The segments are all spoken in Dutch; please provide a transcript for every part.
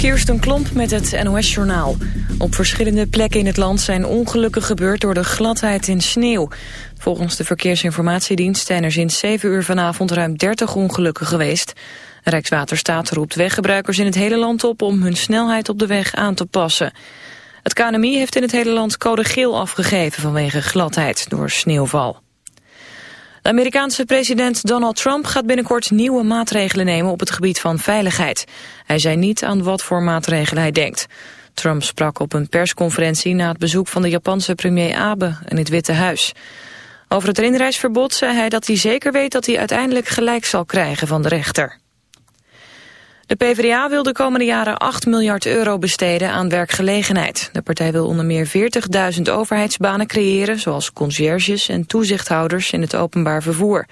Kirsten Klomp met het NOS-journaal. Op verschillende plekken in het land zijn ongelukken gebeurd door de gladheid in sneeuw. Volgens de Verkeersinformatiedienst zijn er sinds 7 uur vanavond ruim 30 ongelukken geweest. Rijkswaterstaat roept weggebruikers in het hele land op om hun snelheid op de weg aan te passen. Het KNMI heeft in het hele land code geel afgegeven vanwege gladheid door sneeuwval. De Amerikaanse president Donald Trump gaat binnenkort nieuwe maatregelen nemen op het gebied van veiligheid. Hij zei niet aan wat voor maatregelen hij denkt. Trump sprak op een persconferentie na het bezoek van de Japanse premier Abe in het Witte Huis. Over het inreisverbod zei hij dat hij zeker weet dat hij uiteindelijk gelijk zal krijgen van de rechter. De PvdA wil de komende jaren 8 miljard euro besteden aan werkgelegenheid. De partij wil onder meer 40.000 overheidsbanen creëren... zoals conciërges en toezichthouders in het openbaar vervoer.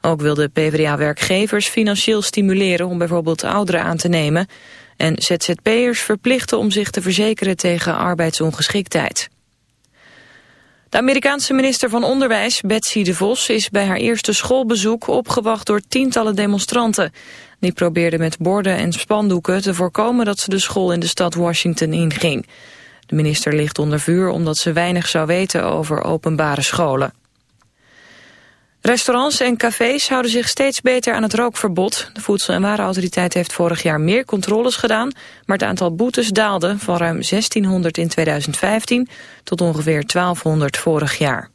Ook wil de PvdA werkgevers financieel stimuleren... om bijvoorbeeld ouderen aan te nemen... en ZZP'ers verplichten om zich te verzekeren tegen arbeidsongeschiktheid. De Amerikaanse minister van Onderwijs, Betsy de Vos, is bij haar eerste schoolbezoek opgewacht door tientallen demonstranten. Die probeerden met borden en spandoeken te voorkomen dat ze de school in de stad Washington inging. De minister ligt onder vuur omdat ze weinig zou weten over openbare scholen. Restaurants en cafés houden zich steeds beter aan het rookverbod. De Voedsel- en Warenautoriteit heeft vorig jaar meer controles gedaan... maar het aantal boetes daalde van ruim 1600 in 2015 tot ongeveer 1200 vorig jaar.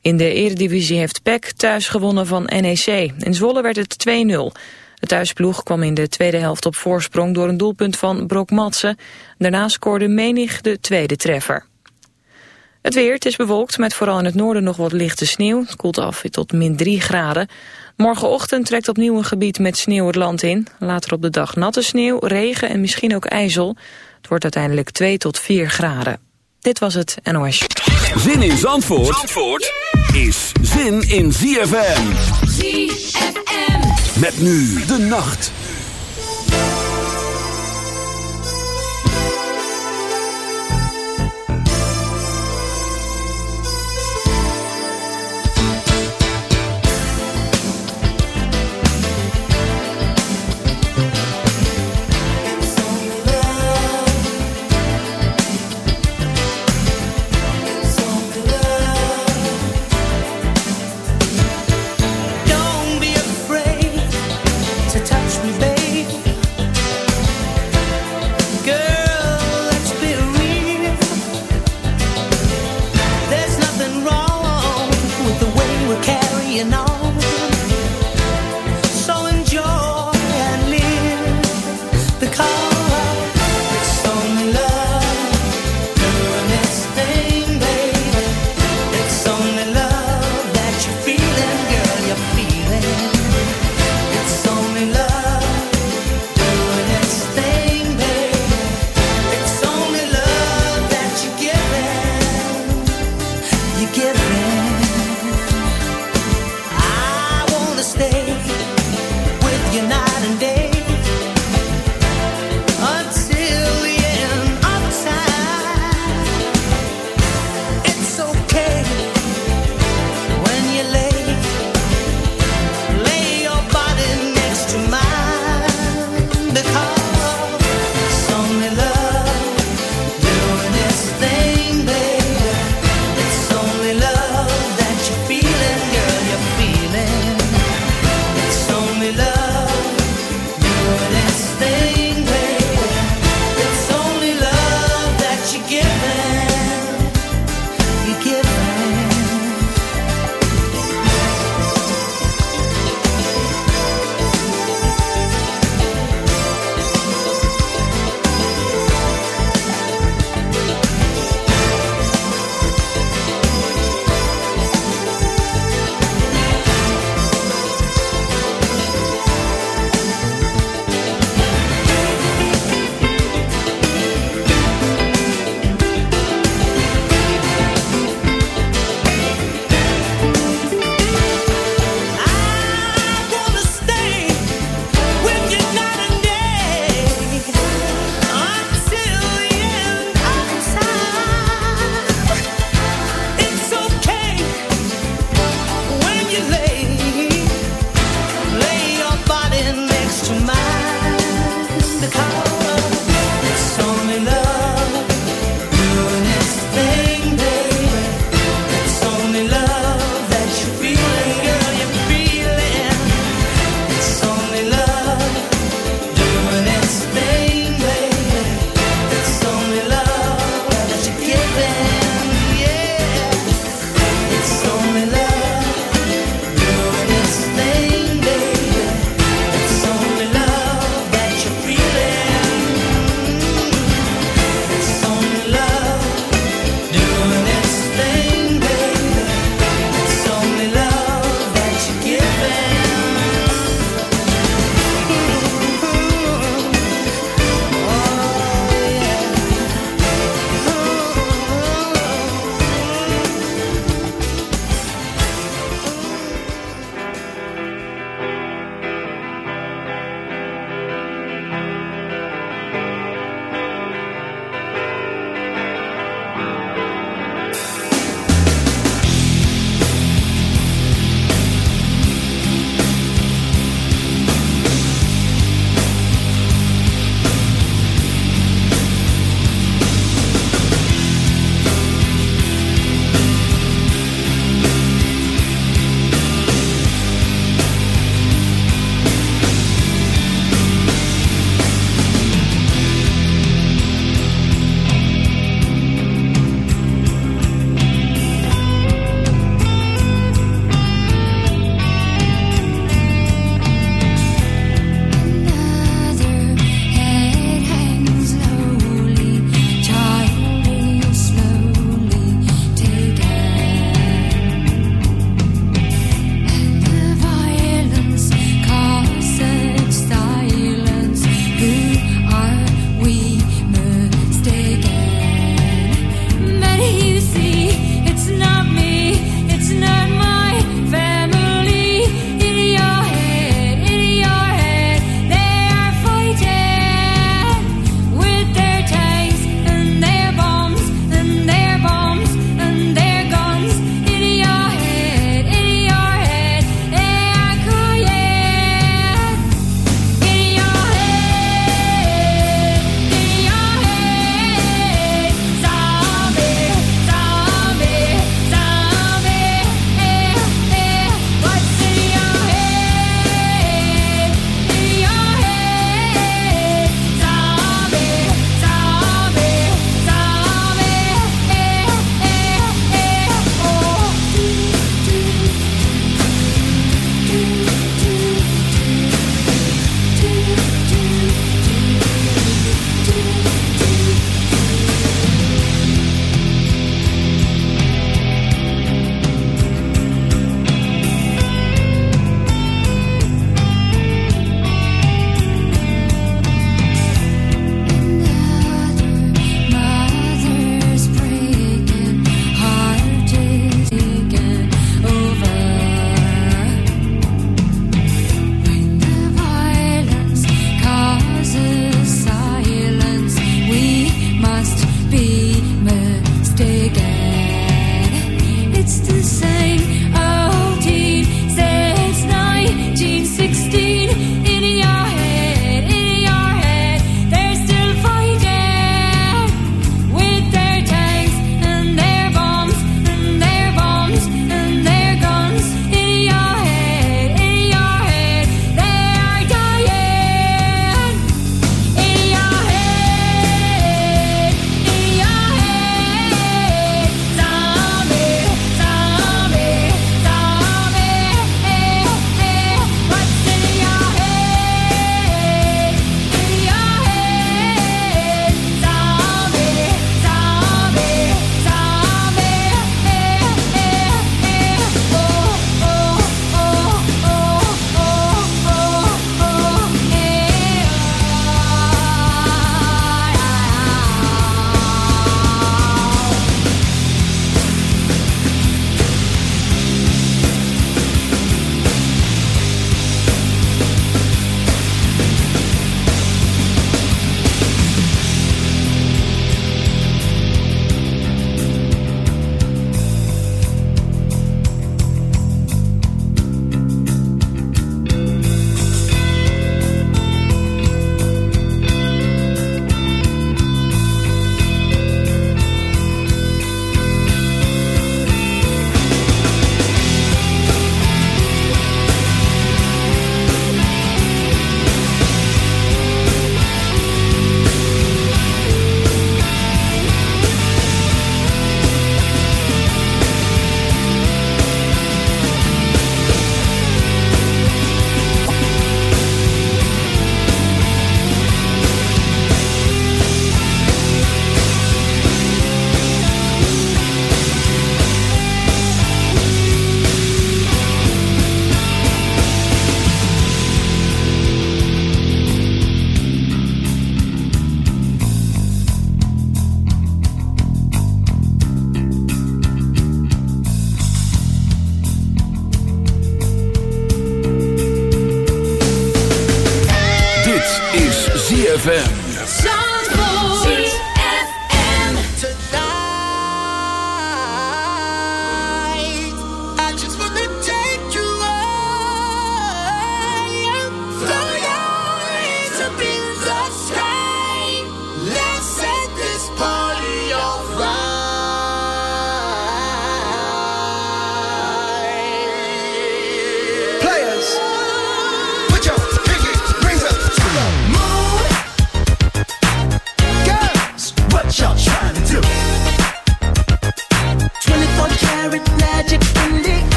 In de eredivisie heeft PEC thuis gewonnen van NEC. In Zwolle werd het 2-0. De thuisploeg kwam in de tweede helft op voorsprong door een doelpunt van Brok Matsen. Daarna scoorde Menig de tweede treffer. Het weer, het is bewolkt met vooral in het noorden nog wat lichte sneeuw. Het koelt af tot min 3 graden. Morgenochtend trekt opnieuw een gebied met sneeuw het land in. Later op de dag natte sneeuw, regen en misschien ook ijzel. Het wordt uiteindelijk 2 tot 4 graden. Dit was het NOS. Zin in Zandvoort, Zandvoort is zin in ZFM. ZFM. Met nu de nacht.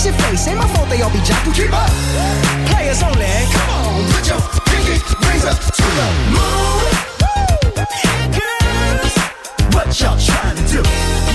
fix your face. Ain't my fault they all be jocking. Keep up. Players only. Come on, put your pinky rings up to the moon. Woo! Girls, what y'all trying to do?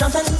something.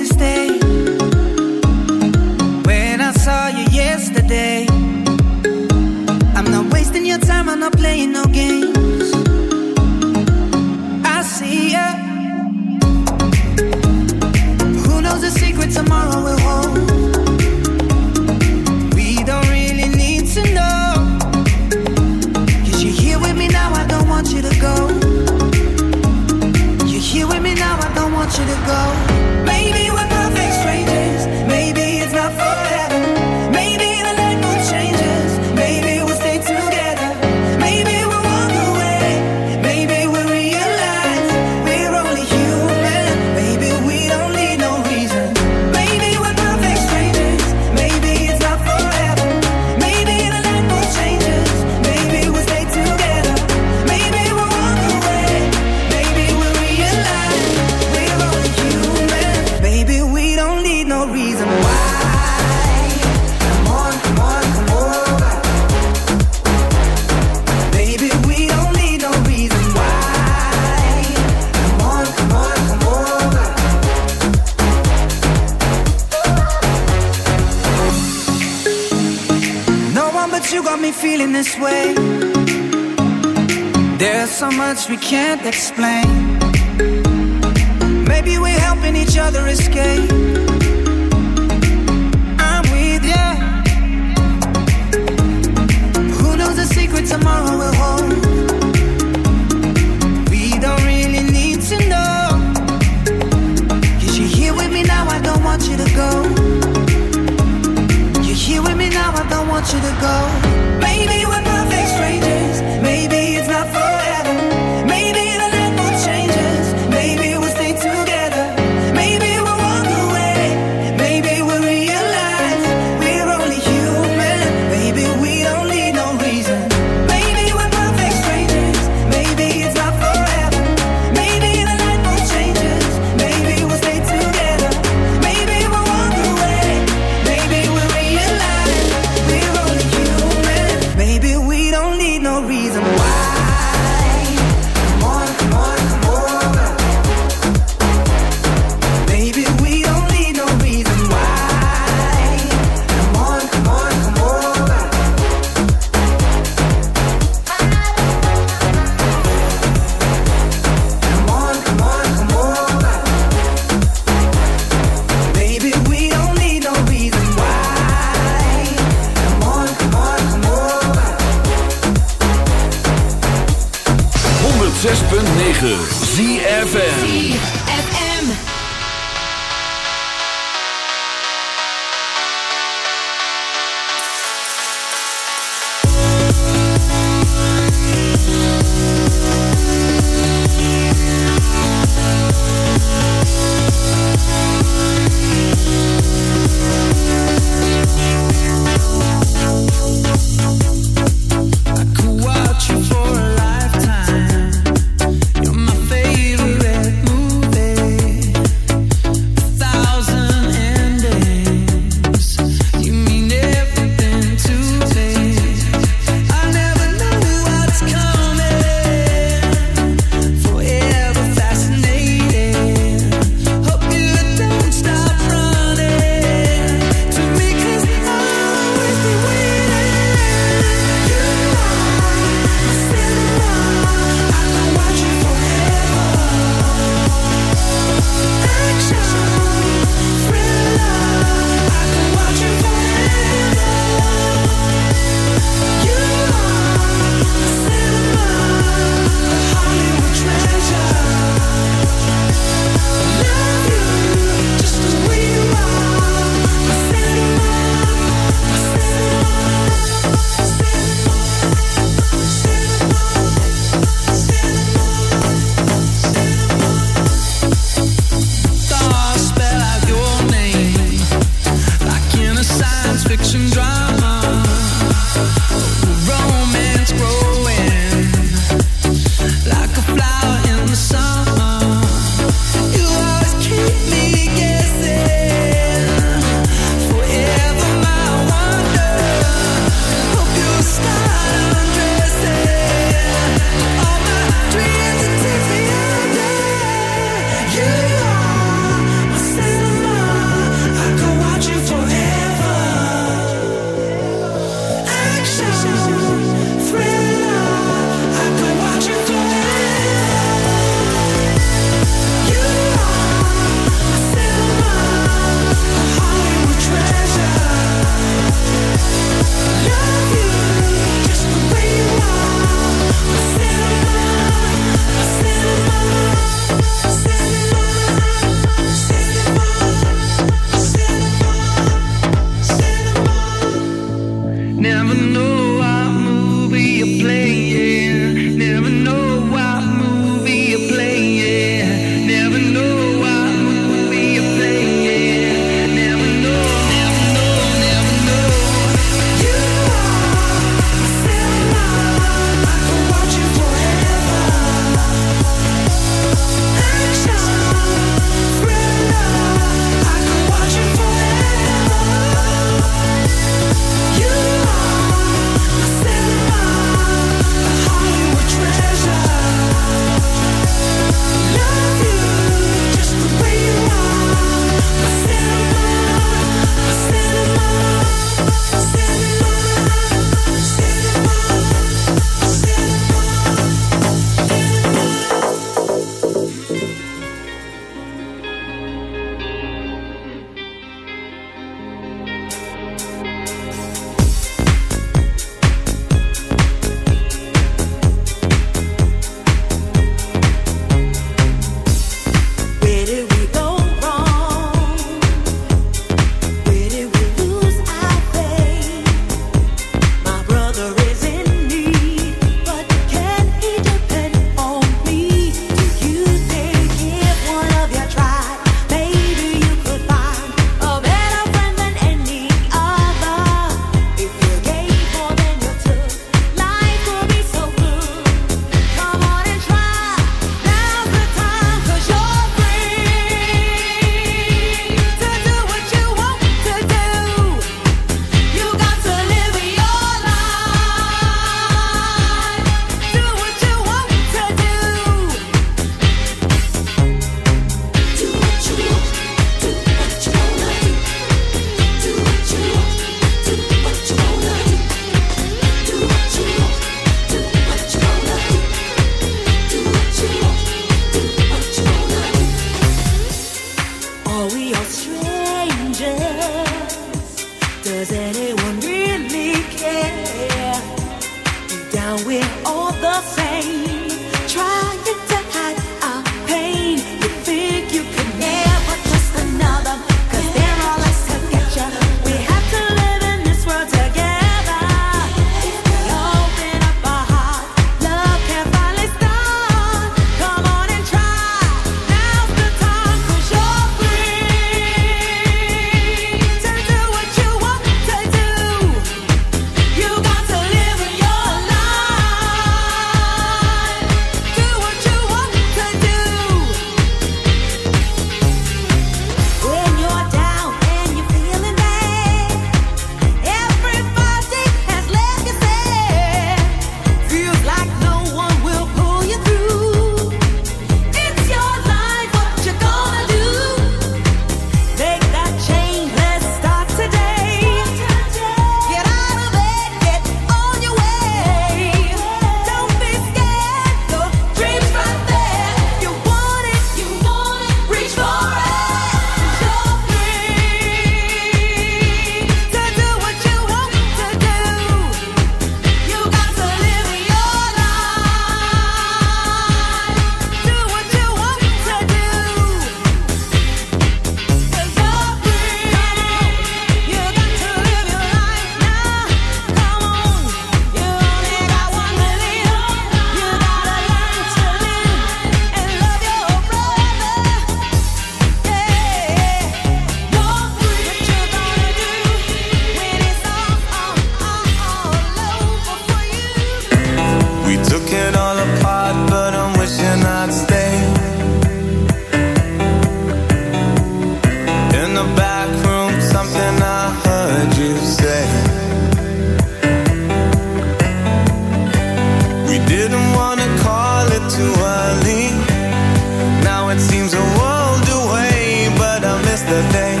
the thing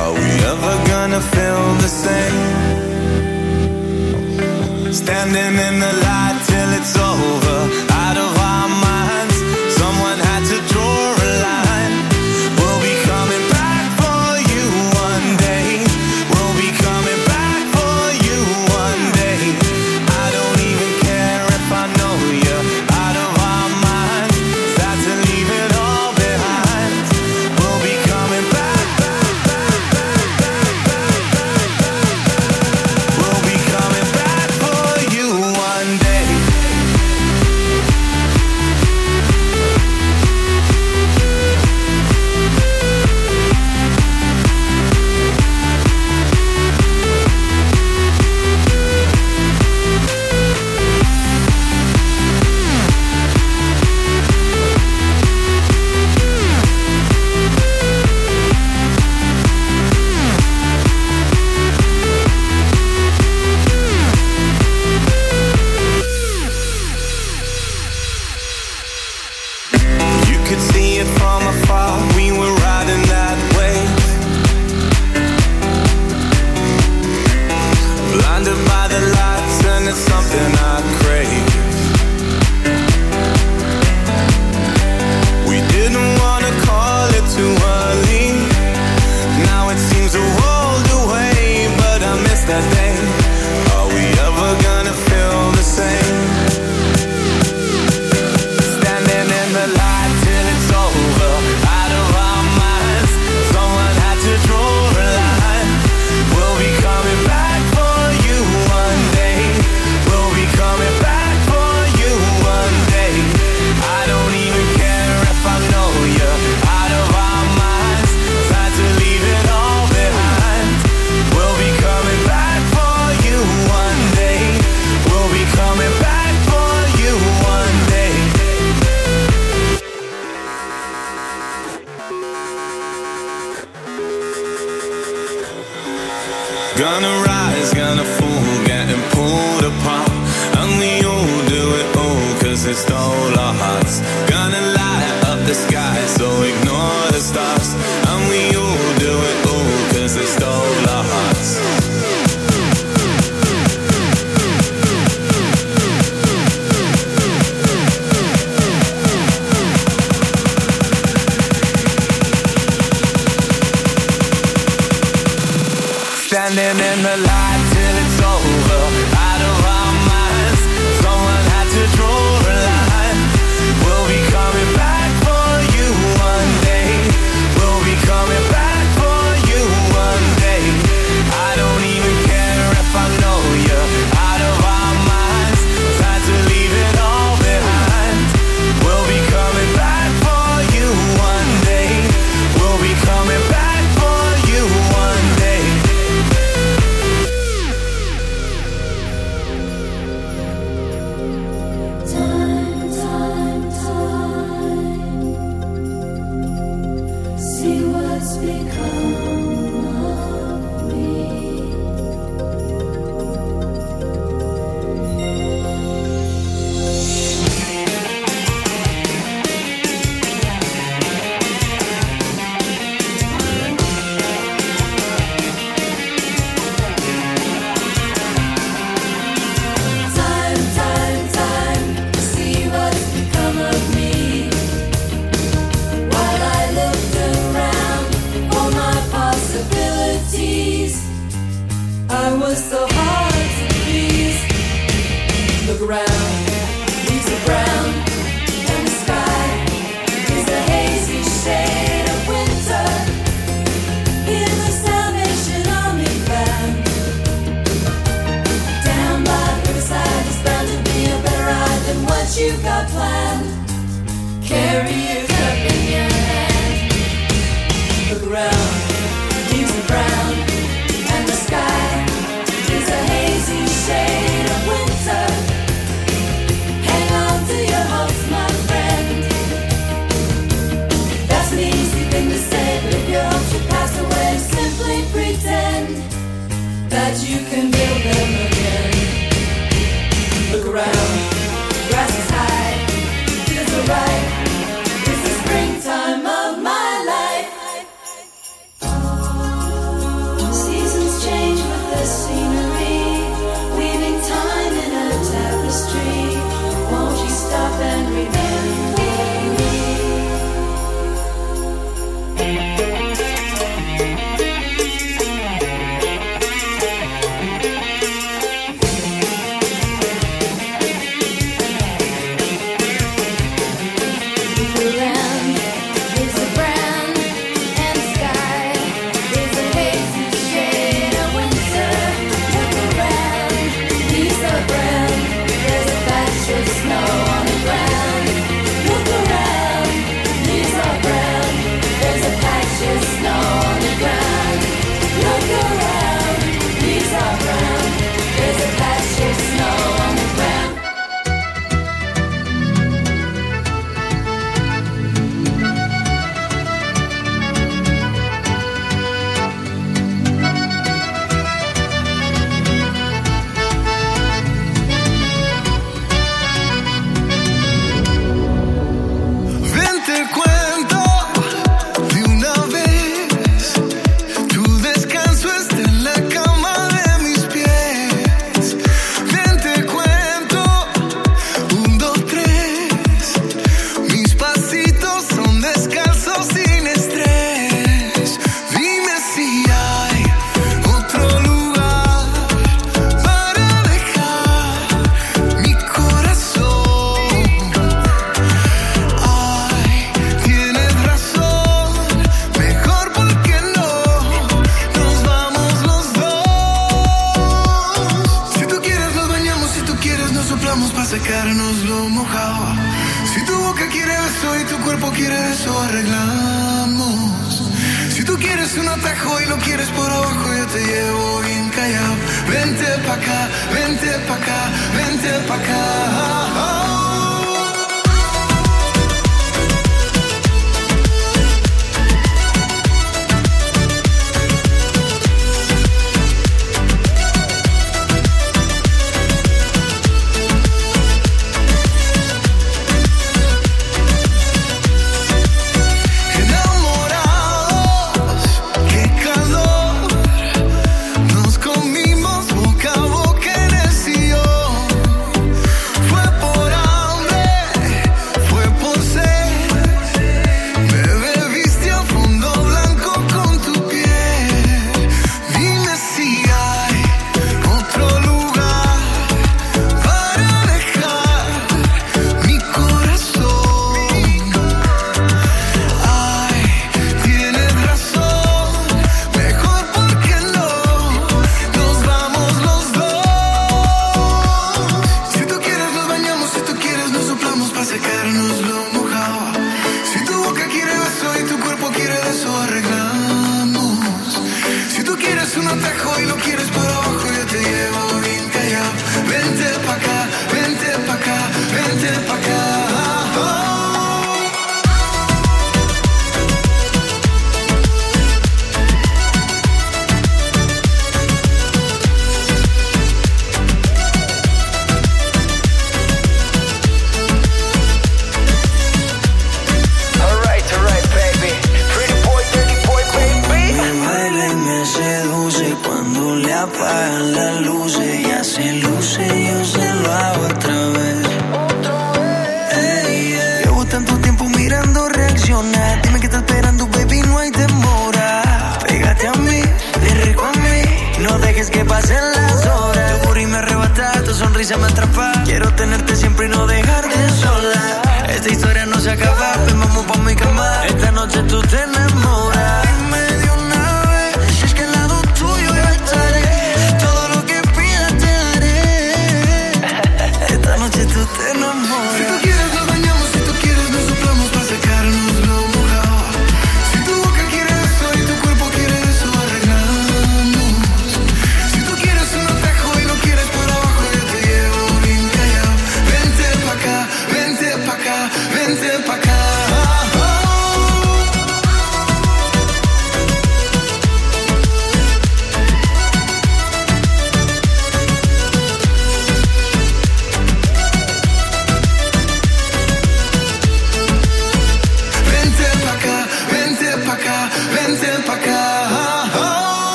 Are we ever gonna feel the same? Standing in the light